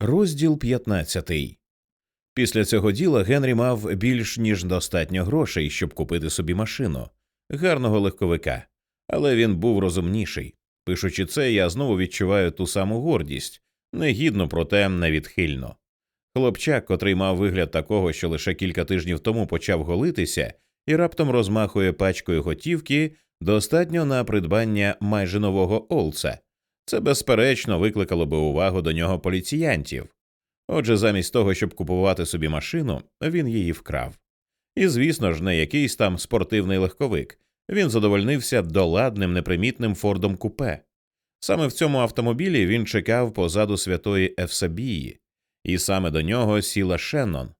Розділ 15. Після цього діла Генрі мав більш ніж достатньо грошей, щоб купити собі машину, гарного легковика, але він був розумніший. Пишучи це, я знову відчуваю ту саму гордість, негідну, проте невідхильно. Хлопчак, котрий мав вигляд такого, що лише кілька тижнів тому почав голитися і раптом розмахує пачкою готівки, достатньо на придбання майже нового олца. Це безперечно викликало би увагу до нього поліціянтів. Отже, замість того, щоб купувати собі машину, він її вкрав. І, звісно ж, не якийсь там спортивний легковик, він задовольнився доладним непримітним фордом купе. Саме в цьому автомобілі він чекав позаду святої Евсабії, і саме до нього сіла Шеннон.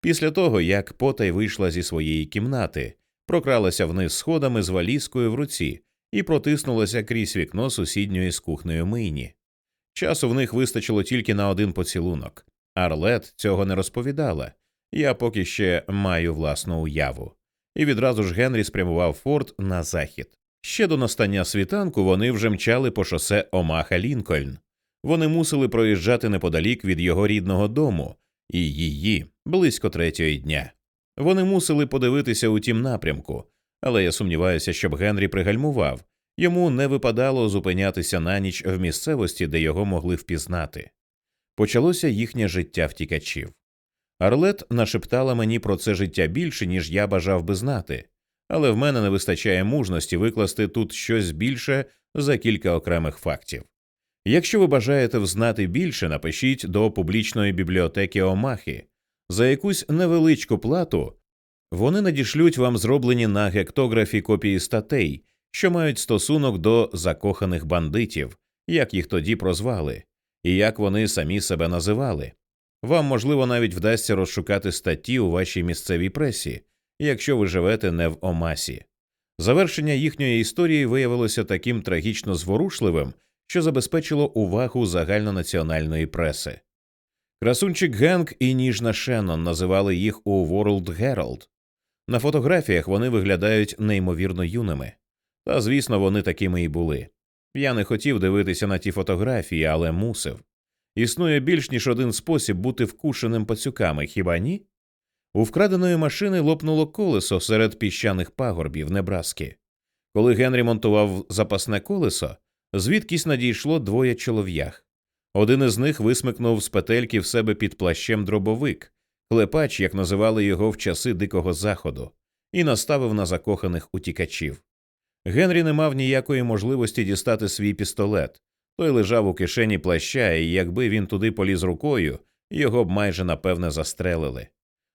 Після того, як потай вийшла зі своєї кімнати, прокралася вниз сходами з валізкою в руці і протиснулася крізь вікно сусідньої з кухнею мийні. Часу в них вистачило тільки на один поцілунок. Арлет цього не розповідала. Я поки ще маю власну уяву. І відразу ж Генрі спрямував форт на захід. Ще до настання світанку вони вже мчали по шосе Омаха Лінкольн. Вони мусили проїжджати неподалік від його рідного дому і її близько третьої дня. Вони мусили подивитися у тім напрямку, але я сумніваюся, щоб Генрі пригальмував йому не випадало зупинятися на ніч в місцевості, де його могли впізнати. Почалося їхнє життя втікачів. Арлет нашептала мені про це життя більше, ніж я бажав би знати, але в мене не вистачає мужності викласти тут щось більше за кілька окремих фактів. Якщо ви бажаєте взнати більше, напишіть до публічної бібліотеки Омахи. За якусь невеличку плату вони надішлють вам зроблені на гектографі копії статей, що мають стосунок до закоханих бандитів, як їх тоді прозвали, і як вони самі себе називали. Вам, можливо, навіть вдасться розшукати статті у вашій місцевій пресі, якщо ви живете не в Омасі. Завершення їхньої історії виявилося таким трагічно зворушливим, що забезпечило увагу загальнонаціональної преси. Красунчик Генк і ніжна Шеннон називали їх у World Herald. На фотографіях вони виглядають неймовірно юними. Та, звісно, вони такими і були. Я не хотів дивитися на ті фотографії, але мусив. Існує більш ніж один спосіб бути вкушеним пацюками, хіба ні? У вкраденої машини лопнуло колесо серед піщаних пагорбів Небраски. Коли Генрі монтував запасне колесо, звідкись надійшло двоє чолов'ях. Один із них висмикнув з петельки в себе під плащем дробовик, клепач, як називали його в часи Дикого Заходу, і наставив на закоханих утікачів. Генрі не мав ніякої можливості дістати свій пістолет. Той лежав у кишені плаща, і якби він туди поліз рукою, його б майже напевне застрелили.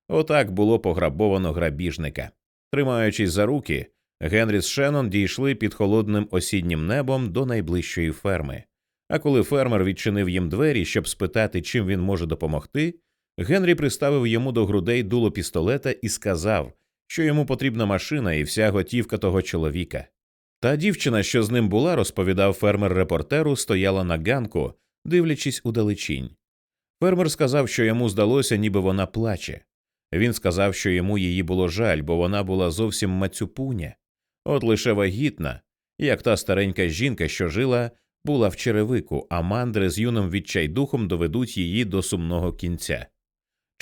Отак було пограбовано грабіжника. Тримаючись за руки, Генрі з Шеннон дійшли під холодним осіннім небом до найближчої ферми. А коли фермер відчинив їм двері, щоб спитати, чим він може допомогти, Генрі приставив йому до грудей дуло пістолета і сказав, що йому потрібна машина і вся готівка того чоловіка. Та дівчина, що з ним була, розповідав фермер репортеру, стояла на ганку, дивлячись удалечінь. Фермер сказав, що йому здалося, ніби вона плаче. Він сказав, що йому її було жаль, бо вона була зовсім мацюпуня, от лише вагітна, як та старенька жінка, що жила, була в черевику, а мандри з юним відчайдухом доведуть її до сумного кінця.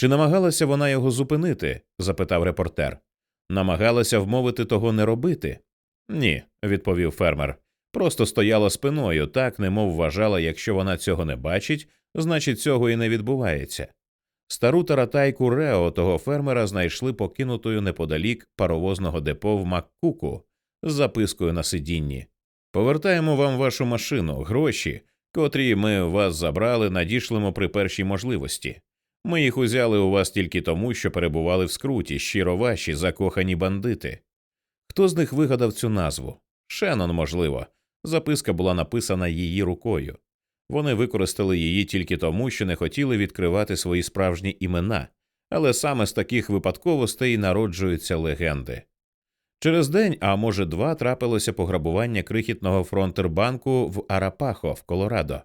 Чи намагалася вона його зупинити? запитав репортер. Намагалася вмовити того не робити. Ні, відповів фермер. Просто стояла спиною, так немов вважала, якщо вона цього не бачить, значить цього і не відбувається. Стару таратайку Рео того фермера знайшли покинутою неподалік паровозного депо в Маккуку з запискою на сидінні. Повертаємо вам вашу машину, гроші, котрі ми вас забрали, надішлемо при першій можливості. Ми їх узяли у вас тільки тому, що перебували в скруті, щиро ваші закохані бандити. Хто з них вигадав цю назву? Шеннон, можливо. Записка була написана її рукою. Вони використали її тільки тому, що не хотіли відкривати свої справжні імена, але саме з таких випадковостей народжуються легенди. Через день, а може два, трапилося пограбування крихітного фронтербанку в Арапахо в Колорадо.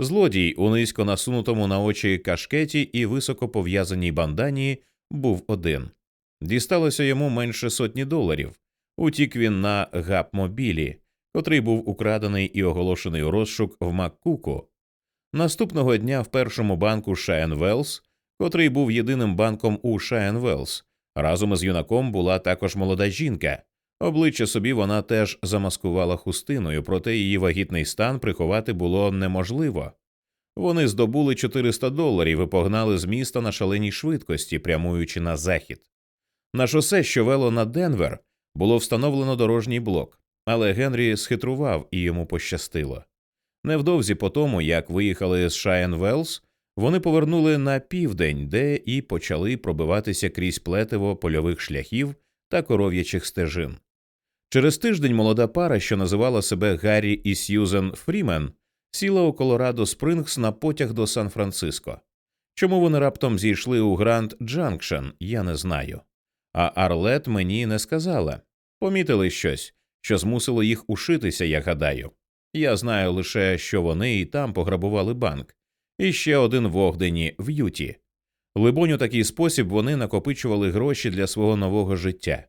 Злодій у низько насунутому на очі кашкеті і високо пов'язаній бандані був один. Дісталося йому менше сотні доларів. Утік він на гапмобілі, котрий був украдений і оголошений у розшук в Маккуку. Наступного дня в першому банку Шаєн Велс, котрий був єдиним банком у Шаєн Велс, разом із юнаком була також молода жінка. Обличчя собі вона теж замаскувала хустиною, проте її вагітний стан приховати було неможливо. Вони здобули 400 доларів і погнали з міста на шаленій швидкості, прямуючи на захід. На шосе, що вело на Денвер, було встановлено дорожній блок, але Генрі схитрував і йому пощастило. Невдовзі по тому, як виїхали з Шаєн Велс, вони повернули на південь, де і почали пробиватися крізь плетиво польових шляхів та коров'ячих стежин. Через тиждень молода пара, що називала себе Гаррі і Сьюзен Фрімен, сіла у Колорадо Спрингс на потяг до Сан-Франциско. Чому вони раптом зійшли у Гранд Джанкшен, я не знаю. А Арлет мені не сказала. Помітили щось, що змусило їх ушитися, я гадаю. Я знаю лише, що вони і там пограбували банк, і ще один в Огдені в Юті. Либонь, у такий спосіб вони накопичували гроші для свого нового життя.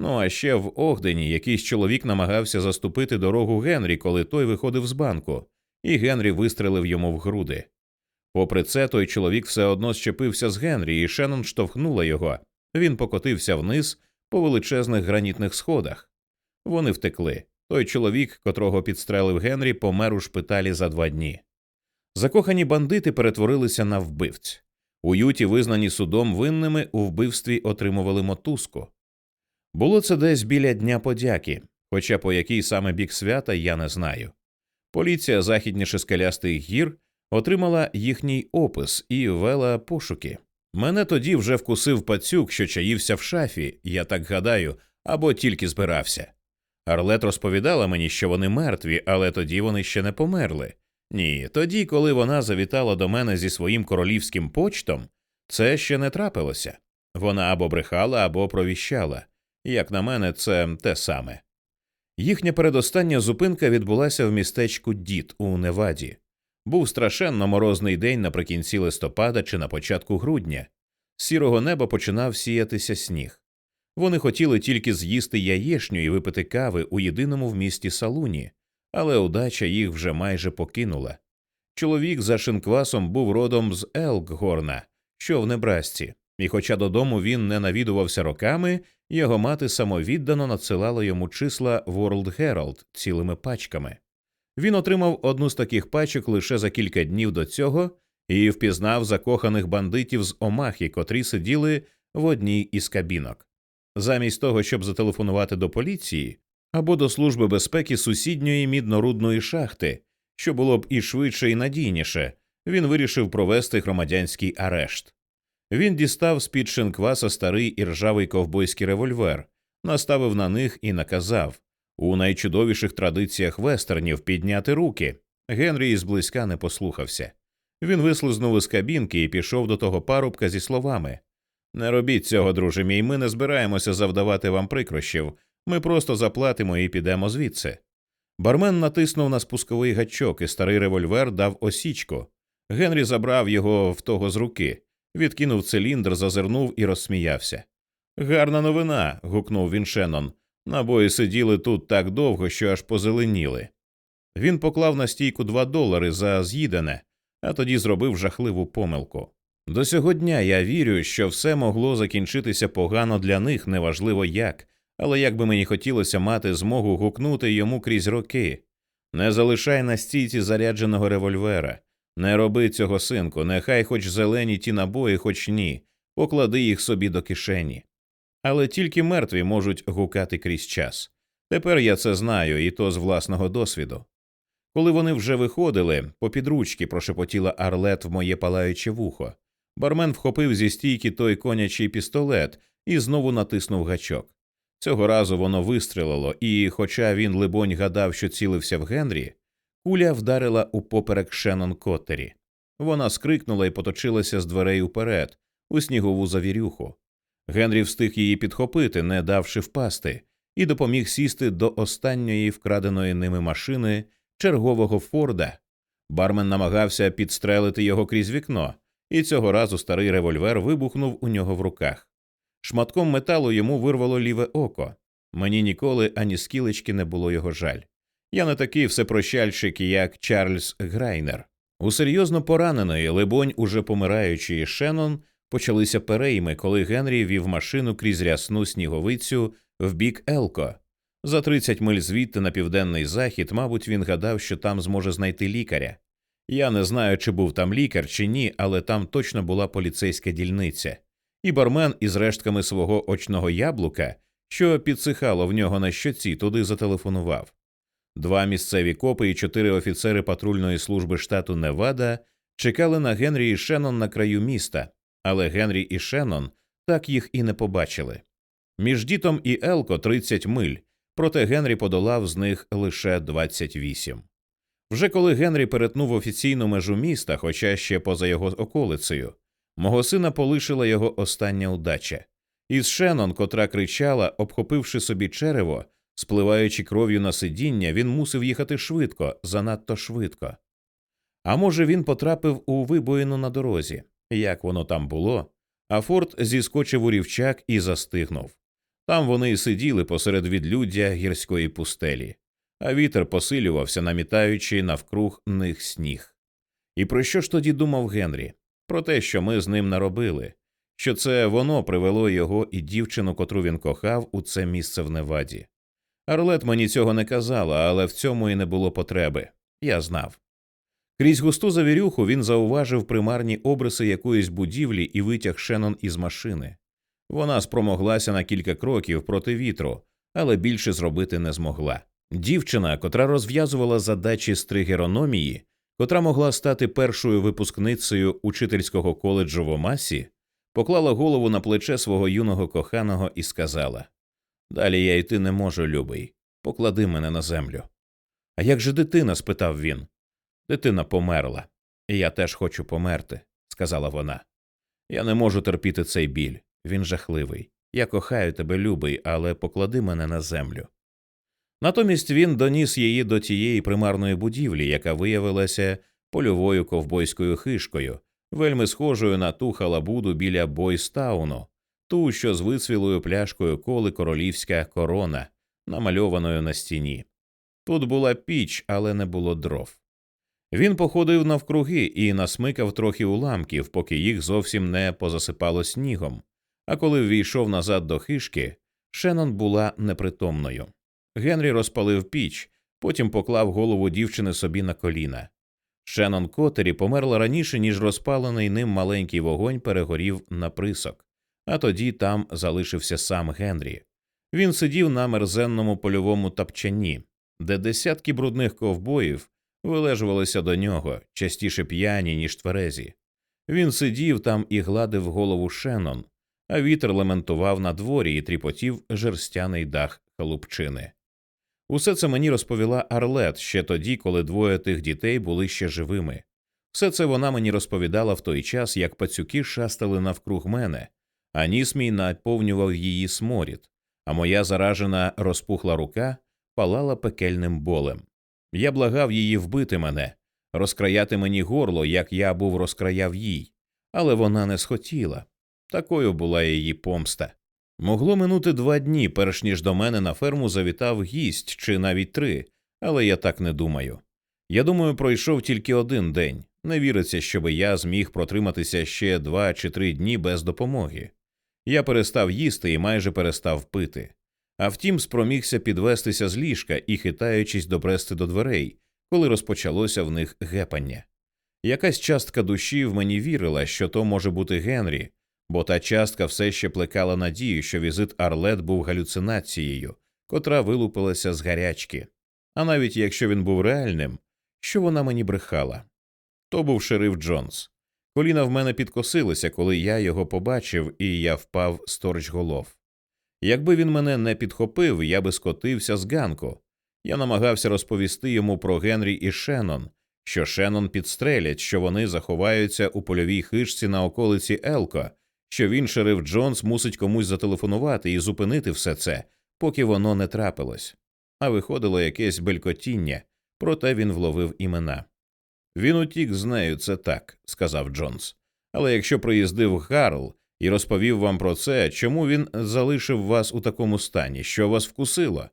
Ну а ще в Огдені якийсь чоловік намагався заступити дорогу Генрі, коли той виходив з банку, і Генрі вистрелив йому в груди. Попри це, той чоловік все одно щепився з Генрі, і Шеннон штовхнула його. Він покотився вниз по величезних гранітних сходах. Вони втекли. Той чоловік, котрого підстрелив Генрі, помер у шпиталі за два дні. Закохані бандити перетворилися на вбивць. У Юті, визнані судом винними, у вбивстві отримували мотузку. Було це десь біля Дня подяки, хоча по який саме бік свята я не знаю. Поліція західніше скелястих гір отримала їхній опис і вела пошуки. Мене тоді вже вкусив пацюк, що чаївся в шафі, я так гадаю, або тільки збирався. Арлет розповідала мені, що вони мертві, але тоді вони ще не померли. Ні, тоді, коли вона завітала до мене зі своїм королівським почтом, це ще не трапилося. Вона або брехала, або провіщала. Як на мене, це те саме. Їхня передостання зупинка відбулася в містечку Діт у Неваді. Був страшенно морозний день наприкінці листопада чи на початку грудня. З сірого неба починав сіятися сніг. Вони хотіли тільки з'їсти яєшню і випити кави у єдиному в місті салуні, але удача їх вже майже покинула. Чоловік за шинквасом був родом з Елкгорна, що в Небрасці, і, хоча додому він не навідувався роками, його мати самовіддано надсилала йому числа World Herald цілими пачками. Він отримав одну з таких пачок лише за кілька днів до цього і впізнав закоханих бандитів з Омахи, котрі сиділи в одній із кабінок. Замість того, щоб зателефонувати до поліції або до Служби безпеки сусідньої міднорудної шахти, що було б і швидше і надійніше, він вирішив провести громадянський арешт. Він дістав з під шинкваса старий і ржавий ковбойський револьвер, наставив на них і наказав у найчудовіших традиціях вестернів підняти руки. Генрі зблизька не послухався. Він вислизнув із кабінки і пішов до того парубка зі словами Не робіть цього, друже мій, ми не збираємося завдавати вам прикрощів, ми просто заплатимо і підемо звідси. Бармен натиснув на спусковий гачок, і старий револьвер дав осічку. Генрі забрав його в того з руки, відкинув циліндр, зазирнув і розсміявся. Гарна новина. гукнув він Шеннон. Набої сиділи тут так довго, що аж позеленіли. Він поклав на стійку два долари за з'їдене, а тоді зробив жахливу помилку. До сього дня я вірю, що все могло закінчитися погано для них, неважливо як, але як би мені хотілося мати змогу гукнути йому крізь роки. Не залишай на стійці зарядженого револьвера, не роби цього, синку, нехай хоч зелені ті набої, хоч ні, поклади їх собі до кишені. Але тільки мертві можуть гукати крізь час. Тепер я це знаю, і то з власного досвіду. Коли вони вже виходили, по підручки прошепотіла Арлет в моє палаюче вухо. Бармен вхопив зі стійки той конячий пістолет і знову натиснув гачок. Цього разу воно вистрелило, і, хоча він, либонь, гадав, що цілився в Генрі, куля вдарила у поперек Шеннон Коттері. Вона скрикнула і поточилася з дверей уперед, у снігову завірюху. Генрі встиг її підхопити, не давши впасти, і допоміг сісти до останньої вкраденої ними машини чергового Форда. Бармен намагався підстрелити його крізь вікно, і цього разу старий револьвер вибухнув у нього в руках. Шматком металу йому вирвало ліве око. Мені ніколи ані скілечки не було його жаль. Я не такий всепрощальщик, як Чарльз Грайнер. У серйозно пораненої, либонь, уже помираючої Шеннон почалися перейми, коли Генрі вів машину крізь рясну сніговицю в бік Елко. За 30 миль звідти на південний захід, мабуть, він гадав, що там зможе знайти лікаря. Я не знаю, чи був там лікар, чи ні, але там точно була поліцейська дільниця, і бармен із рештками свого очного яблука, що підсихало в нього на щоці, туди зателефонував. Два місцеві копи і чотири офіцери патрульної служби штату Невада чекали на Генрі і Шеннон на краю міста, але Генрі і Шеннон так їх і не побачили. Між дітом і Елко 30 миль, проте Генрі подолав з них лише 28. Вже коли Генрі перетнув офіційну межу міста, хоча ще поза його околицею, мого сина полишила його остання удача. Із Шеннон, котра кричала, обхопивши собі черево, спливаючи кров'ю на сидіння, він мусив їхати швидко, занадто швидко. А може, він потрапив у вибоїну на дорозі, як воно там було, а Форд зіскочив у рівчак і застигнув. Там вони й сиділи посеред відлюддя гірської пустелі, а вітер посилювався, намітаючи навкруг них сніг. І про що ж тоді думав Генрі? Про те, що ми з ним наробили, що це воно привело його і дівчину, котру він кохав, у це місце в Неваді. Арлет мені цього не казала, але в цьому і не було потреби. Я знав. Крізь густу завірюху він зауважив примарні обриси якоїсь будівлі і витяг Шеннон із машини. Вона спромоглася на кілька кроків проти вітру, але більше зробити не змогла. Дівчина, котра розв'язувала задачі з тригерономії, котра могла стати першою випускницею учительського коледжу в Омасі, поклала голову на плече свого юного коханого і сказала Далі я йти не можу, любий. Поклади мене на землю. А як же дитина? спитав він. Дитина померла, і я теж хочу померти, сказала вона. Я не можу терпіти цей біль. Він жахливий. Я кохаю тебе, любий, але поклади мене на землю. Натомість він доніс її до тієї примарної будівлі, яка виявилася польовою ковбойською хишкою, вельми схожою на ту халабуду біля Бойстауну, ту, що з вицвілою пляшкою коли королівська корона, намальованою на стіні. Тут була піч, але не було дров. Він походив навкруги і насмикав трохи уламків, поки їх зовсім не позасипало снігом. А коли ввійшов назад до хишки, Шеннон була непритомною. Генрі розпалив піч, потім поклав голову дівчини собі на коліна. Шеннон Котері померла раніше, ніж розпалений ним маленький вогонь перегорів на присок, а тоді там залишився сам Генрі. Він сидів на мерзенному польовому тапчані, де десятки брудних ковбоїв вилежувалися до нього, частіше п'яні, ніж тверезі. Він сидів там і гладив голову Шеннон, а вітер лементував на дворі і тріпотів жерстяний дах халупчини. Усе це мені розповіла Арлет ще тоді, коли двоє тих дітей були ще живими. Все це вона мені розповідала в той час, як пацюки шастали навкруг мене, а ніс мій наповнював її сморід, а моя заражена розпухла рука палала пекельним болем. Я благав її вбити мене, розкраяти мені горло, як я був розкраяв їй, але вона не схотіла. Такою була її помста. Могло минути два дні, перш ніж до мене на ферму завітав гість чи навіть три, але я так не думаю. Я думаю, пройшов тільки один день. Не віриться, щоби я зміг протриматися ще два чи три дні без допомоги. Я перестав їсти і майже перестав пити. А втім, спромігся підвестися з ліжка і, хитаючись, добрести до дверей, коли розпочалося в них гепання. Якась частка душі в мені вірила, що то може бути Генрі, бо та частка все ще плекала надію, що візит Арлет був галюцинацією, котра вилупилася з гарячки. А навіть якщо він був реальним, що вона мені брехала. То був шериф Джонс. Коліна в мене підкосилися, коли я його побачив, і я впав сторч голов. Якби він мене не підхопив, я би скотився з ганку. Я намагався розповісти йому про Генрі і Шеннон, що Шеннон підстрелять, що вони заховаються у польовій хижці на околиці Елко, що він, шериф Джонс, мусить комусь зателефонувати і зупинити все це, поки воно не трапилось. А виходило якесь белькотіння, проте він вловив імена. Він утік з нею, це так, сказав Джонс. Але якщо приїздив Гарл і розповів вам про це, чому він залишив вас у такому стані, що вас вкусило?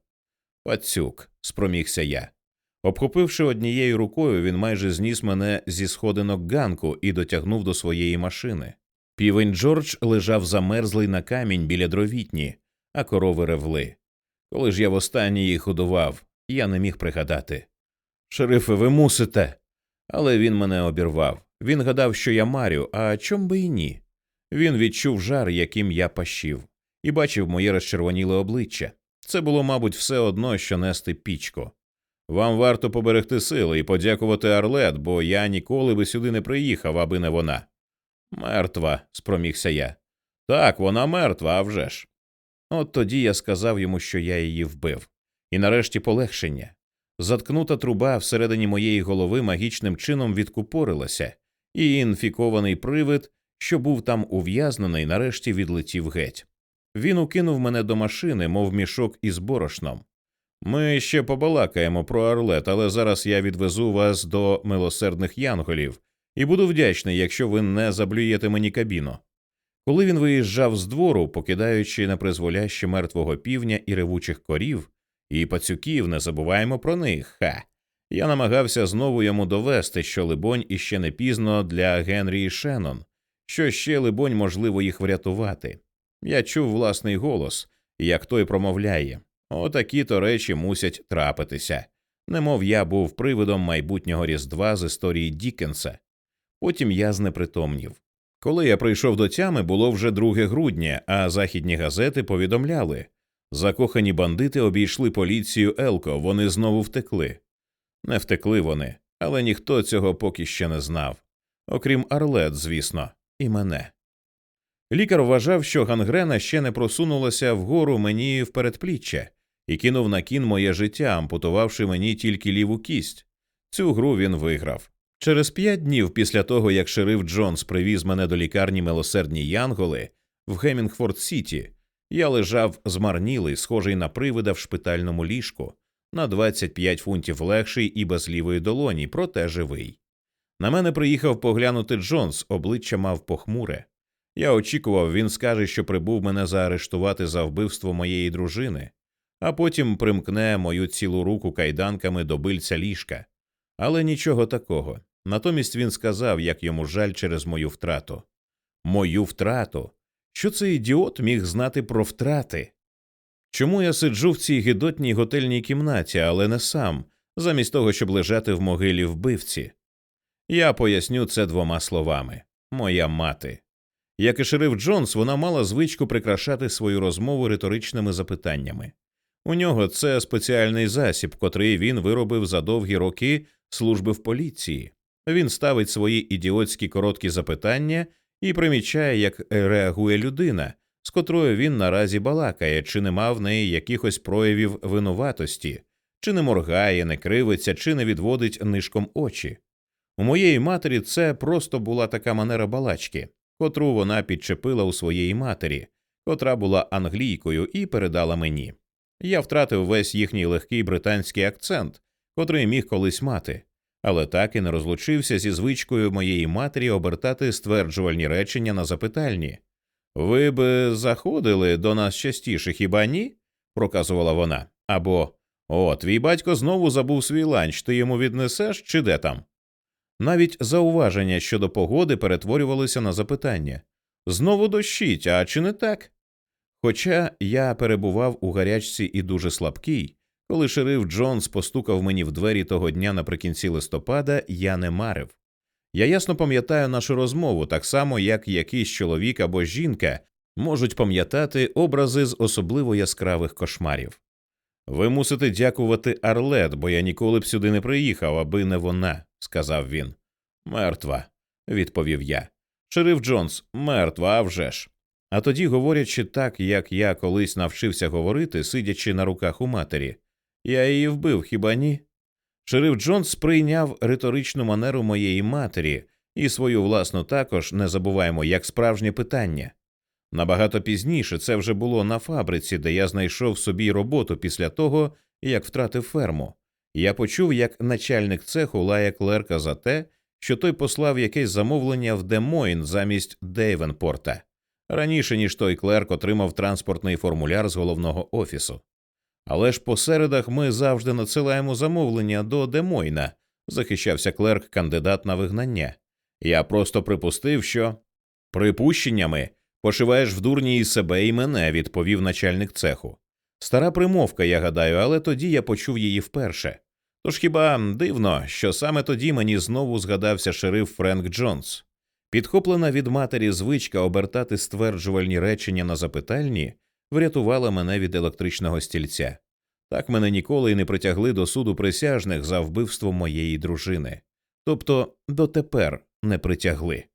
Пацюк, спромігся я. Обхопивши однією рукою, він майже зніс мене зі сходинок ганку і дотягнув до своєї машини. Півень Джордж лежав замерзлий на камінь біля дровітні, а корови ревли. Коли ж я востаннє їх годував, я не міг пригадати. Шерифе, ви мусите. Але він мене обірвав. Він гадав, що я марю, а чом би і ні. Він відчув жар, яким я пащив, і бачив моє розчервоніле обличчя. Це було, мабуть, все одно, що нести пічку. Вам варто поберегти сили і подякувати Арлет, бо я ніколи би сюди не приїхав, аби не вона. Мертва, спромігся я. Так, вона мертва, а вже ж. От тоді я сказав йому, що я її вбив, і нарешті полегшення. Заткнута труба всередині моєї голови магічним чином відкупорилася, і інфікований привид, що був там ув'язнений, нарешті відлетів геть. Він укинув мене до машини, мов мішок із борошном. Ми ще побалакаємо про Орлет, але зараз я відвезу вас до милосердних янголів і буду вдячний, якщо ви не заблюєте мені кабіну. Коли він виїжджав з двору, покидаючи на призволяще мертвого півня і ревучих корів, і пацюків, не забуваємо про них, ха. Я намагався знову йому довести, що, либонь, іще не пізно для Генрі і Шеннон, що ще, либонь, можливо їх врятувати. Я чув власний голос, як той промовляє отакі то речі мусять трапитися, немов я був привидом майбутнього Різдва з історії Дікенса. Потім я знепритомнів. Коли я прийшов до тями, було вже 2 грудня, а західні газети повідомляли закохані бандити обійшли поліцію Елко, вони знову втекли. Не втекли вони, але ніхто цього поки ще не знав. Окрім Арлет, звісно, і мене. Лікар вважав, що гангрена ще не просунулася вгору мені в передпліччя і кинув на кін моє життя, ампутувавши мені тільки ліву кість. Цю гру він виграв. Через п'ять днів після того, як шериф Джонс привіз мене до лікарні милосердні Янголи в Гемінгфорд Сіті, я лежав змарнілий, схожий на привида в шпитальному ліжку, на 25 фунтів легший і без лівої долоні, проте живий. На мене приїхав поглянути Джонс, обличчя мав похмуре. Я очікував, він скаже, що прибув мене заарештувати за вбивство моєї дружини, а потім примкне мою цілу руку кайданками до бильця ліжка. Але нічого такого. Натомість він сказав, як йому жаль через мою втрату. Мою втрату. Що цей ідіот міг знати про втрати? Чому я сиджу в цій гидотній готельній кімнаті, але не сам, замість того, щоб лежати в могилі вбивці? Я поясню це двома словами моя мати. Як і шериф Джонс, вона мала звичку прикрашати свою розмову риторичними запитаннями. У нього це спеціальний засіб, котрий він виробив за довгі роки служби в поліції. Він ставить свої ідіотські короткі запитання і примічає, як реагує людина, з котрою він наразі балакає, чи нема в неї якихось проявів винуватості, чи не моргає, не кривиться, чи не відводить нишком очі. У моєї матері це просто була така манера балачки, котру вона підчепила у своєї матері, котра була англійкою і передала мені. Я втратив весь їхній легкий британський акцент, котрий міг колись мати, але так і не розлучився зі звичкою моєї матері обертати стверджувальні речення на запитальні. Ви б заходили до нас частіше, хіба ні? проказувала вона. Або О, твій батько знову забув свій ланч, ти йому віднесеш чи де там? Навіть зауваження щодо погоди перетворювалися на запитання знову дощить, а чи не так? Хоча я перебував у гарячці і дуже слабкий, коли шериф Джонс постукав мені в двері того дня наприкінці листопада, я не марив. Я ясно пам'ятаю нашу розмову, так само як якийсь чоловік або жінка можуть пам'ятати образи з особливо яскравих кошмарів. Ви мусите дякувати Арлет, бо я ніколи б сюди не приїхав, аби не вона, сказав він. Мертва, відповів я. Шериф Джонс, мертва, а вже ж. А тоді, говорячи так, як я колись навчився говорити, сидячи на руках у матері, я її вбив, хіба ні? Шериф Джонс сприйняв риторичну манеру моєї матері і свою власну також не забуваємо як справжнє питання. Набагато пізніше це вже було на фабриці, де я знайшов собі роботу після того, як втратив ферму. Я почув, як начальник цеху лає клерка за те, що той послав якесь замовлення в Демойн замість Дейвенпорта раніше ніж той клерк отримав транспортний формуляр з головного офісу. Але ж по середах ми завжди надсилаємо замовлення до Демойна, захищався клерк кандидат на вигнання. Я просто припустив, що припущеннями пошиваєш в дурні і себе і мене, відповів начальник цеху. Стара примовка, я гадаю, але тоді я почув її вперше. Тож хіба дивно, що саме тоді мені знову згадався шериф Френк Джонс. Підхоплена від матері звичка обертати стверджувальні речення на запитальні врятувала мене від електричного стільця. Так мене ніколи й не притягли до суду присяжних за вбивство моєї дружини. Тобто дотепер не притягли.